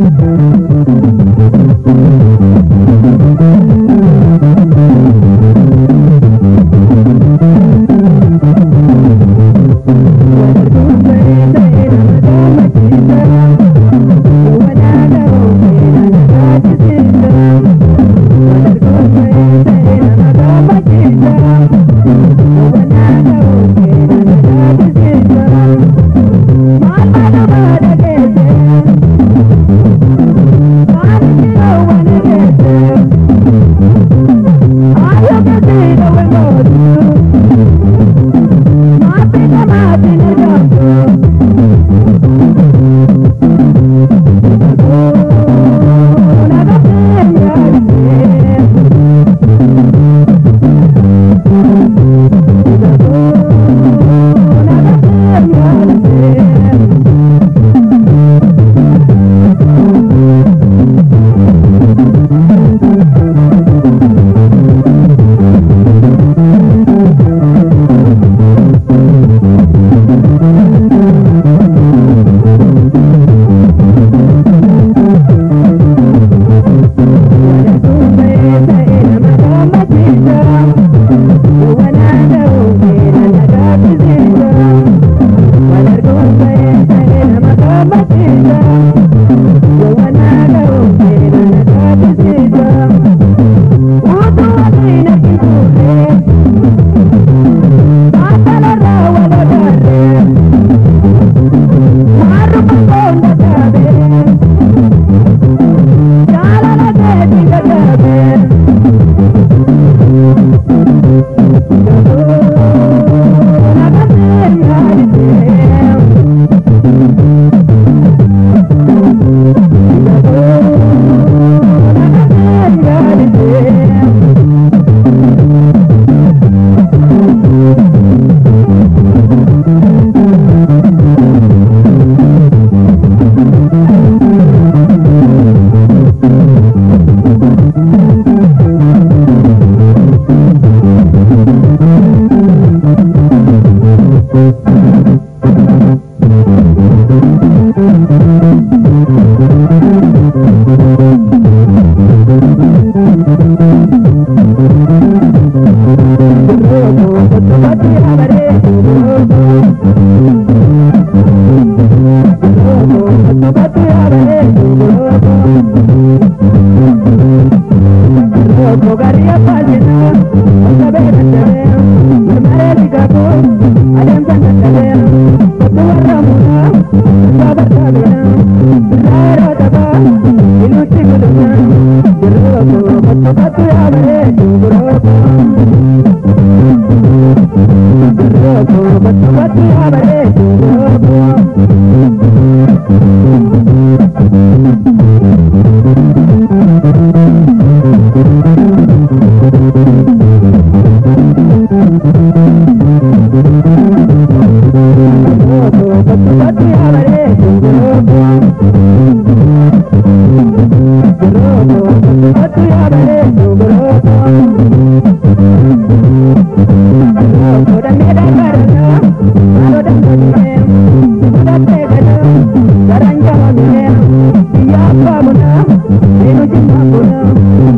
Thank you. patriarca.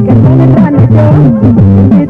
كفالة عن الجرم